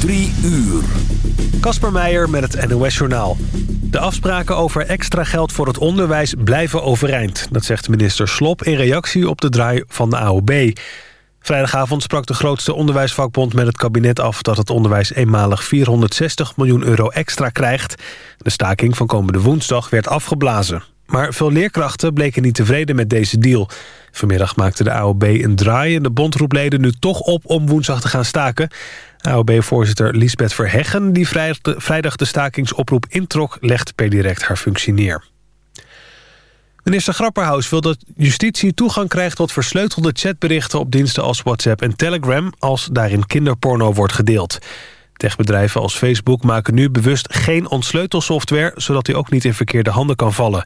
Drie uur. Kasper Meijer met het NOS-journaal. De afspraken over extra geld voor het onderwijs blijven overeind. Dat zegt minister Slop in reactie op de draai van de AOB. Vrijdagavond sprak de grootste onderwijsvakbond met het kabinet af... dat het onderwijs eenmalig 460 miljoen euro extra krijgt. De staking van komende woensdag werd afgeblazen. Maar veel leerkrachten bleken niet tevreden met deze deal. Vanmiddag maakte de AOB een draai en de leden nu toch op om woensdag te gaan staken. AOB-voorzitter Lisbeth Verheggen, die vrijdag de stakingsoproep introk, legt per direct haar functie neer. Minister Grapperhaus wil dat justitie toegang krijgt tot versleutelde chatberichten op diensten als WhatsApp en Telegram als daarin kinderporno wordt gedeeld. Techbedrijven als Facebook maken nu bewust geen ontsleutelsoftware... zodat die ook niet in verkeerde handen kan vallen.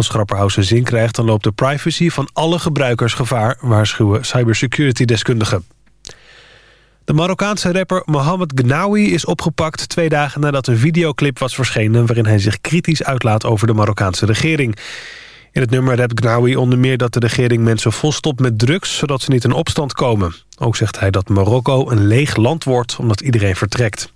Als Grapperhaus zin krijgt, dan loopt de privacy van alle gebruikers gevaar... waarschuwen cybersecurity-deskundigen. De Marokkaanse rapper Mohamed Gnawi is opgepakt... twee dagen nadat een videoclip was verschenen... waarin hij zich kritisch uitlaat over de Marokkaanse regering. In het nummer rapt Gnawi onder meer dat de regering mensen volstopt met drugs... zodat ze niet in opstand komen. Ook zegt hij dat Marokko een leeg land wordt omdat iedereen vertrekt.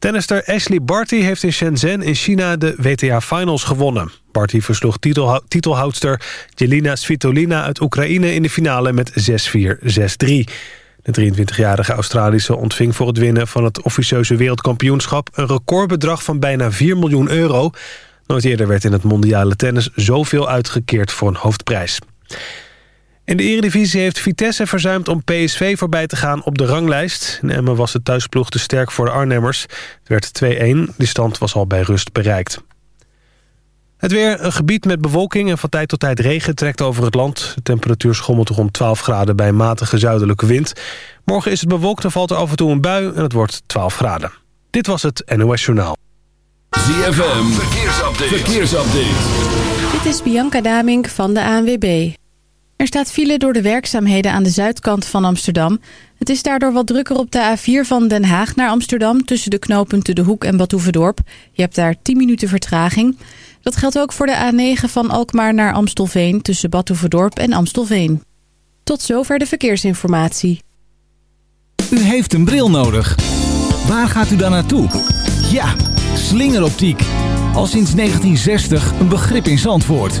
Tennister Ashley Barty heeft in Shenzhen in China de WTA Finals gewonnen. Barty versloeg titel, titelhoudster Jelina Svitolina uit Oekraïne in de finale met 6-4, 6-3. De 23-jarige Australische ontving voor het winnen van het officieuze wereldkampioenschap... een recordbedrag van bijna 4 miljoen euro. Nooit eerder werd in het mondiale tennis zoveel uitgekeerd voor een hoofdprijs. In de Eredivisie heeft Vitesse verzuimd om PSV voorbij te gaan op de ranglijst. In Emmen was de thuisploeg te sterk voor de Arnhemmers. Het werd 2-1, die stand was al bij rust bereikt. Het weer, een gebied met bewolking en van tijd tot tijd regen trekt over het land. De temperatuur schommelt rond 12 graden bij een matige zuidelijke wind. Morgen is het bewolkt en valt er af en toe een bui en het wordt 12 graden. Dit was het NOS Journaal. ZFM, verkeersupdate. verkeersupdate. Dit is Bianca Damink van de ANWB. Er staat file door de werkzaamheden aan de zuidkant van Amsterdam. Het is daardoor wat drukker op de A4 van Den Haag naar Amsterdam... tussen de knooppunten De Hoek en Badhoevedorp. Je hebt daar 10 minuten vertraging... Dat geldt ook voor de A9 van Alkmaar naar Amstelveen... tussen Badhoevedorp en Amstelveen. Tot zover de verkeersinformatie. U heeft een bril nodig. Waar gaat u dan naartoe? Ja, slingeroptiek. Al sinds 1960 een begrip in Zandvoort.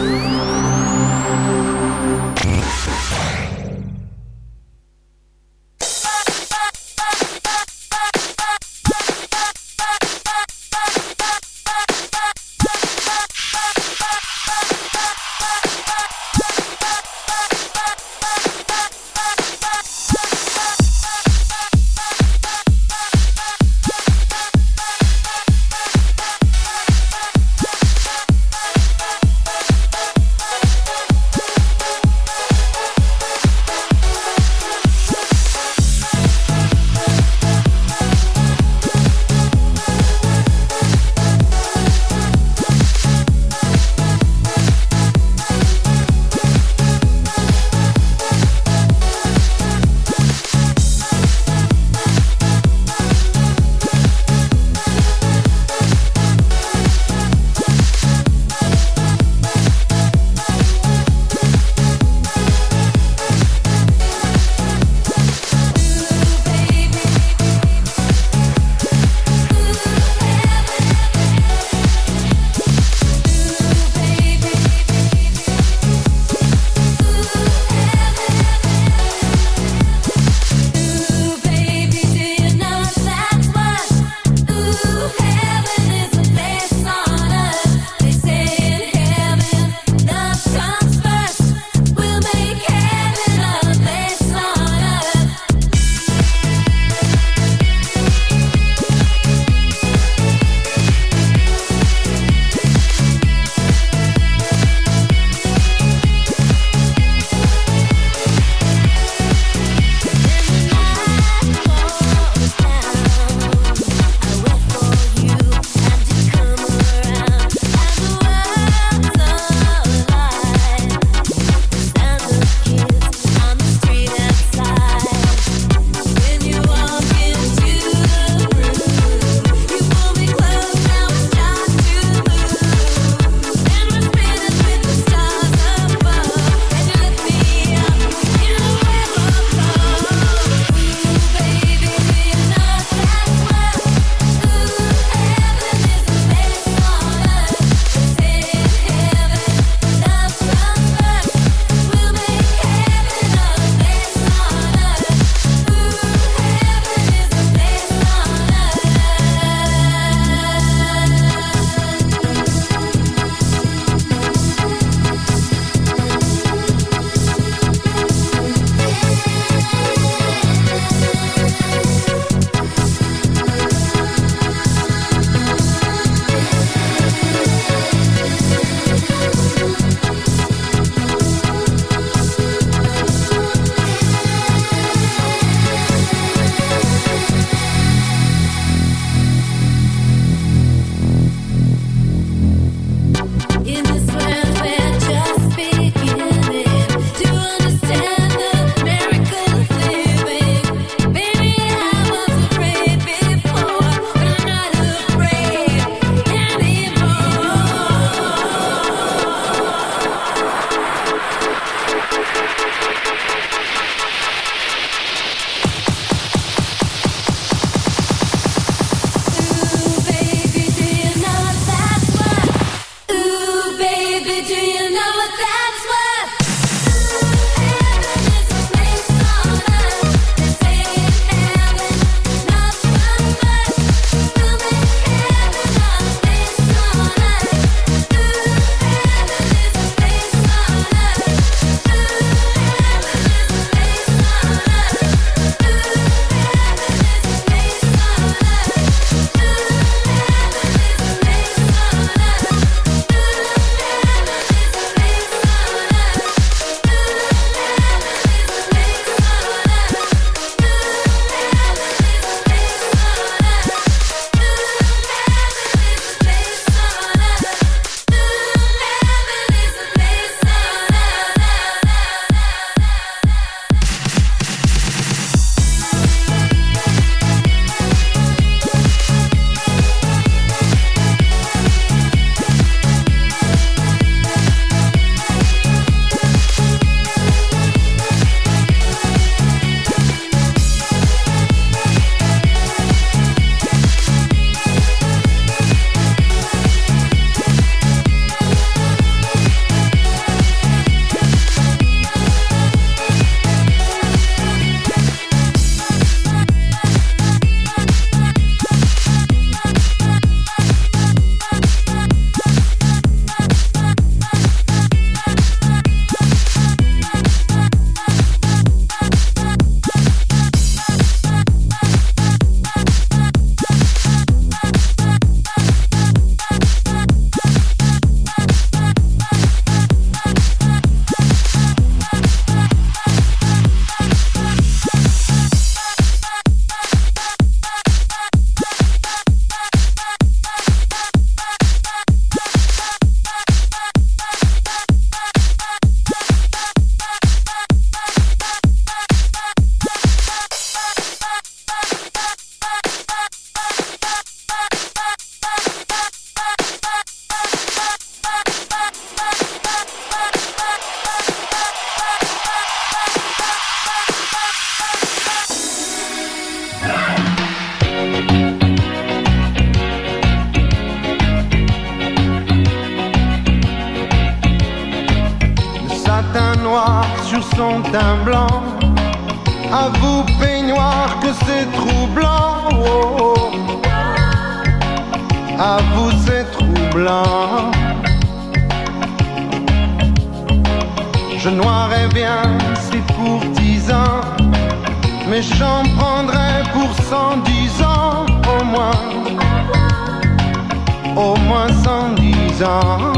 Au moins cent dix ans.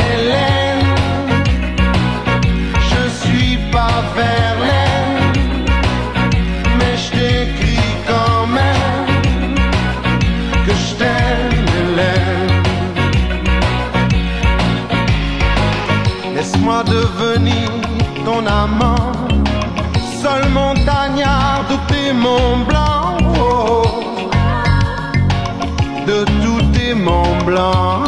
Hélène, je suis pas Verlaine, mais je t'écris quand même que je t'aime, Hélène. Laisse-moi devenir ton amant, seul montagnard de tes monts blancs, blanc.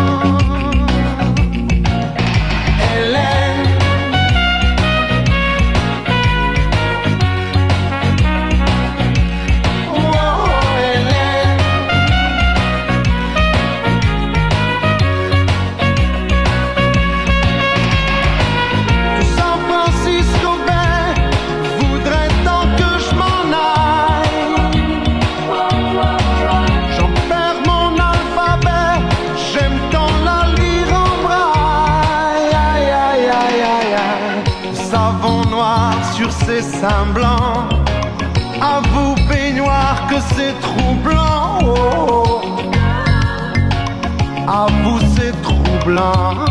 Seins blancs. À vous, peignoir, que c'est troublant. Oh, oh. À vous, c'est troublant.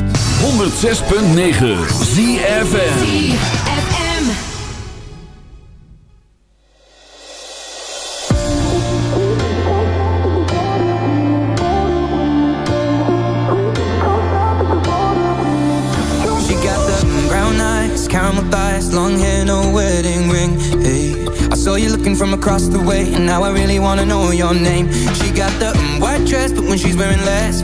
106.9 ZFN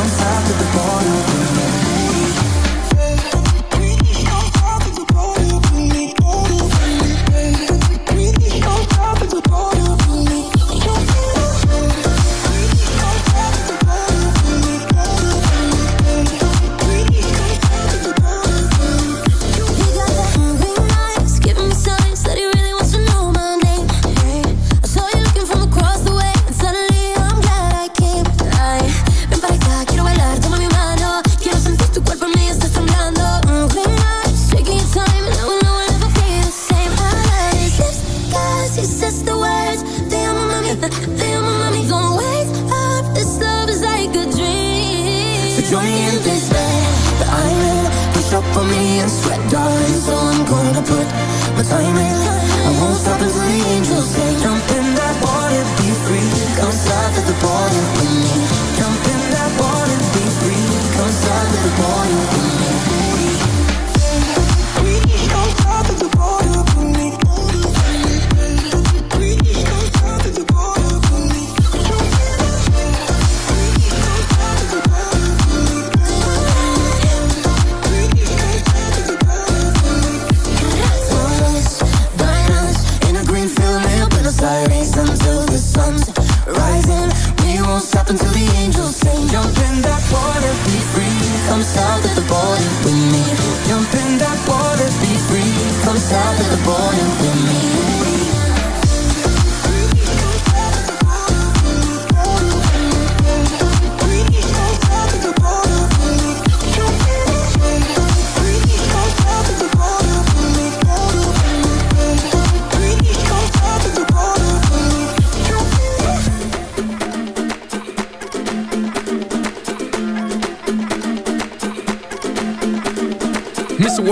comes after the born again.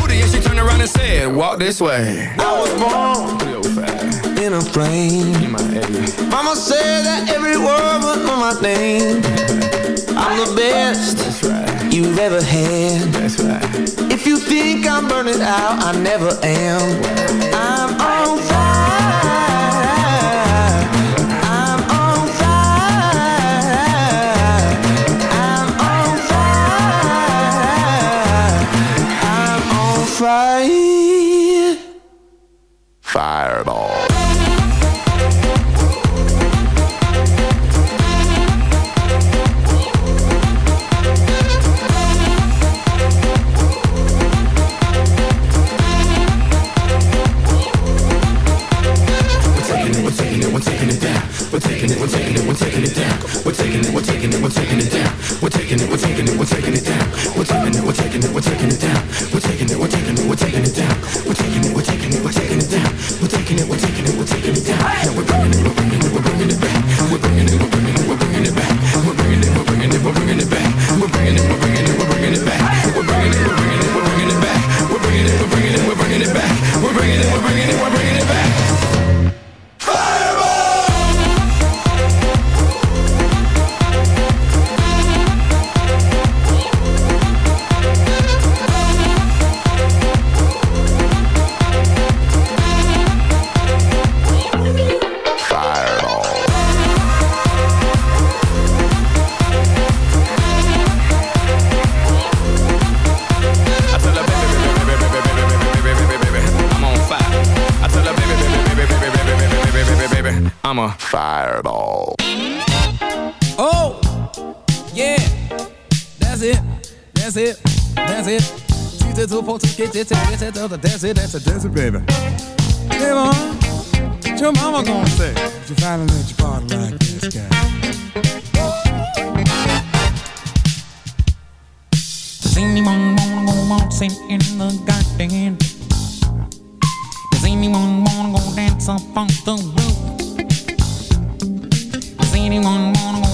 Booty and she turned around and said, Walk this way. I was born in a plane. Mama said that every word was on my name. I'm the best you've ever had. If you think I'm burning out, I never am. I'm on fire. And it Oh, yeah, that's it, that's it, that's it. Two to two, four to get it, that's it, that's it, that's it, that's it, baby. Hey, mom, what your mama gonna say? If you finally let your body like this guy. Does anyone wanna go waltzing in the garden? Does anyone wanna go dance up on the roof? Does anyone wanna go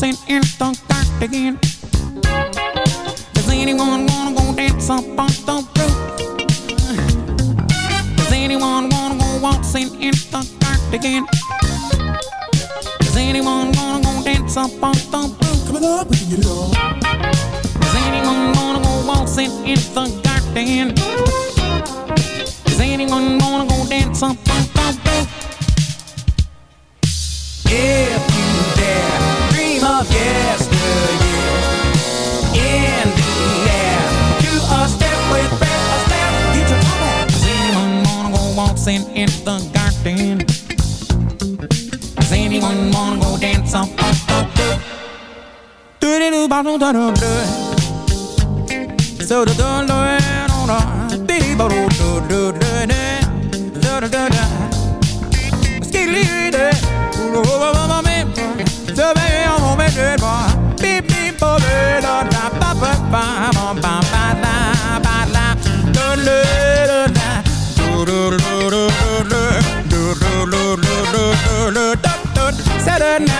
Waltzing in the garden? Does anyone wanna go dance up on the roof? Does anyone wanna go waltzing in the garden? Does anyone wanna go dance up on the roof? Coming up, we can get it on. Does anyone wanna go waltzing in the garden? Does anyone wanna go dance up waltzing in the garden? Does anyone wanna go dance on the roof? do ba do da do do. So do do do do do. Saturday night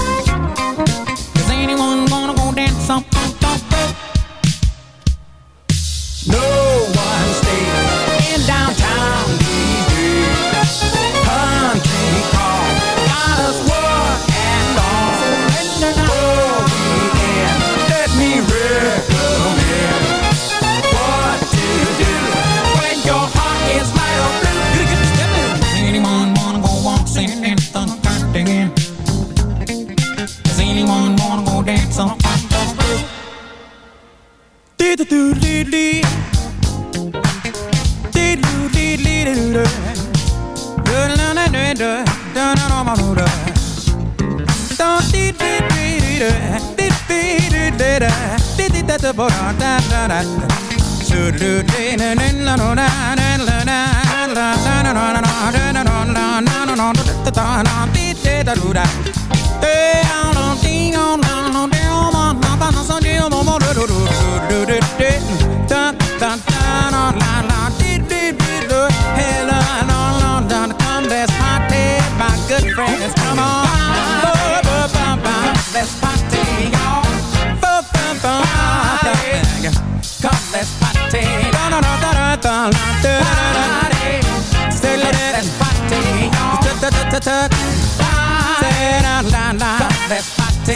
the on da da da do come on, let's party, y'all. party. Come, let's party. Da da da da da da Party. Party. Da da da da da. La. Come, let's party.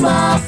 my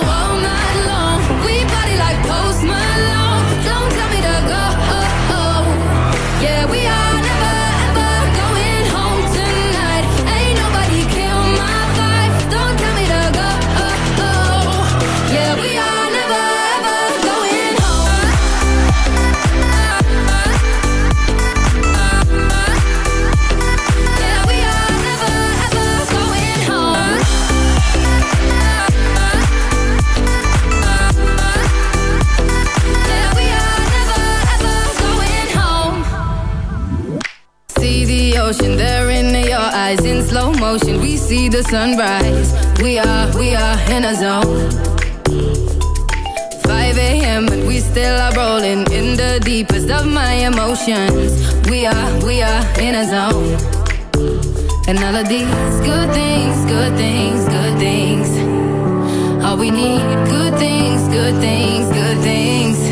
See the ocean there in your eyes in slow motion. We see the sunrise. We are, we are in a zone. 5 a.m. and we still are rolling in the deepest of my emotions. We are, we are in a zone. And all of these good things, good things, good things. All we need, good things, good things, good things.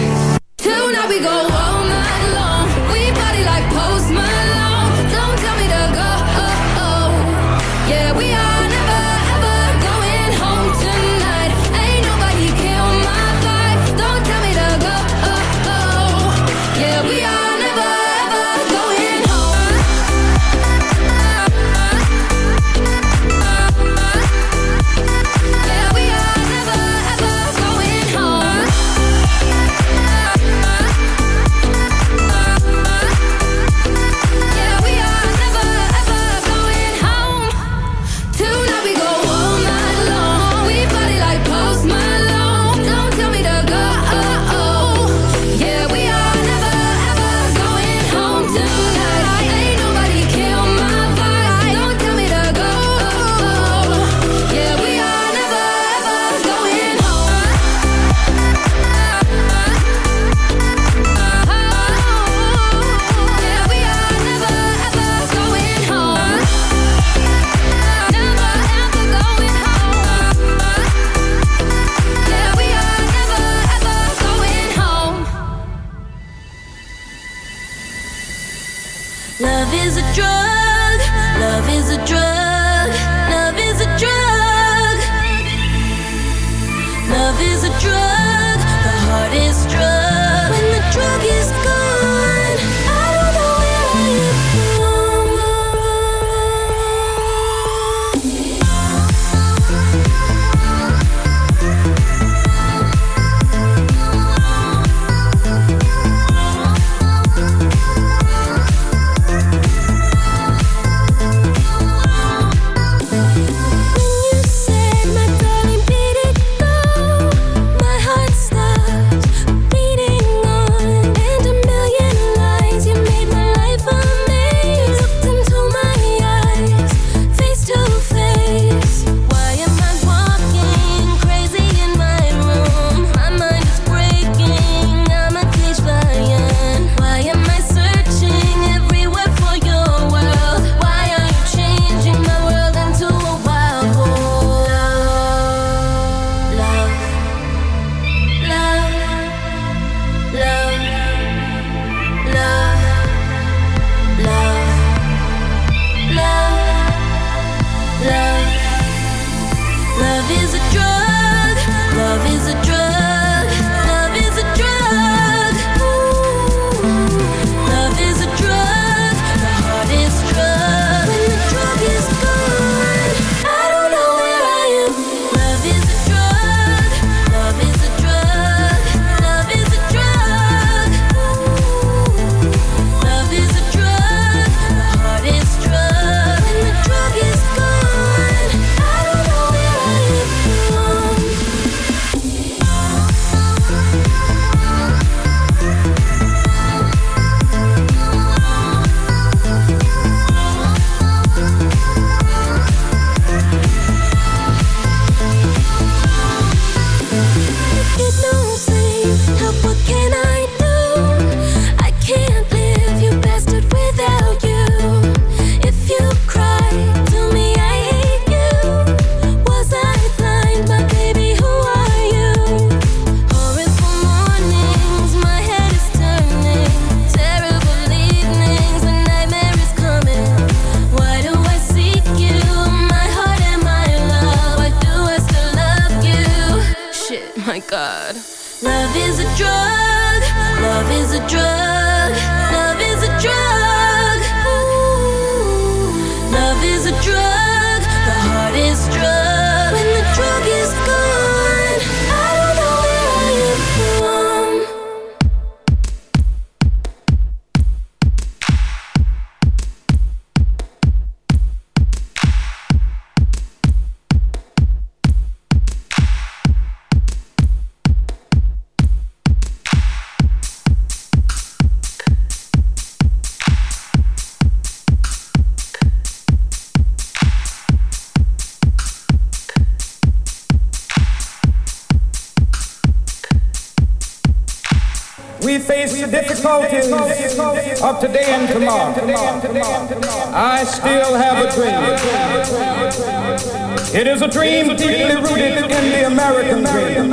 dream deeply rooted in the American dream.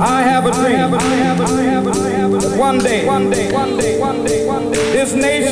I have a dream. One day, one day, one day, one day, one day, this nation.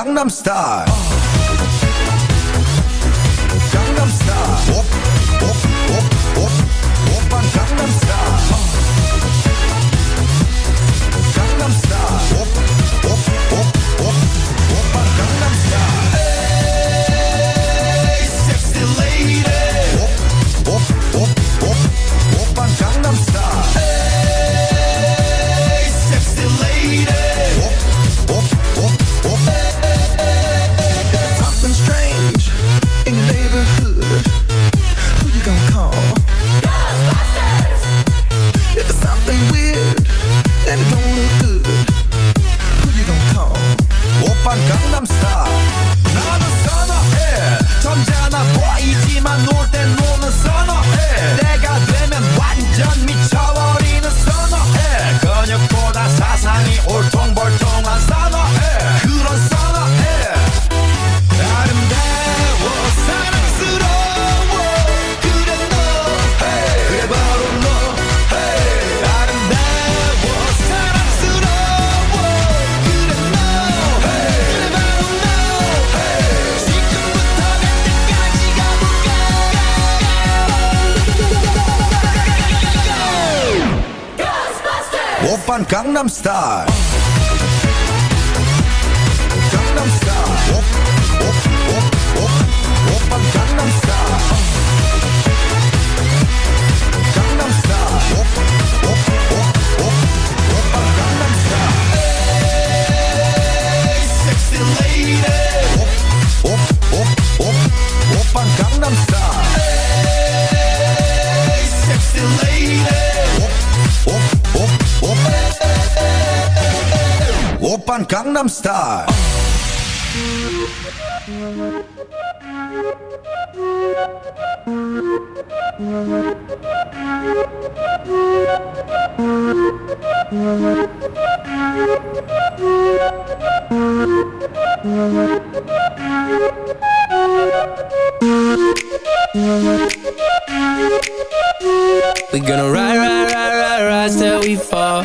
Gangnam Style. Gangnam Style. We're gonna ride, ride, ride, ride, ride till we fall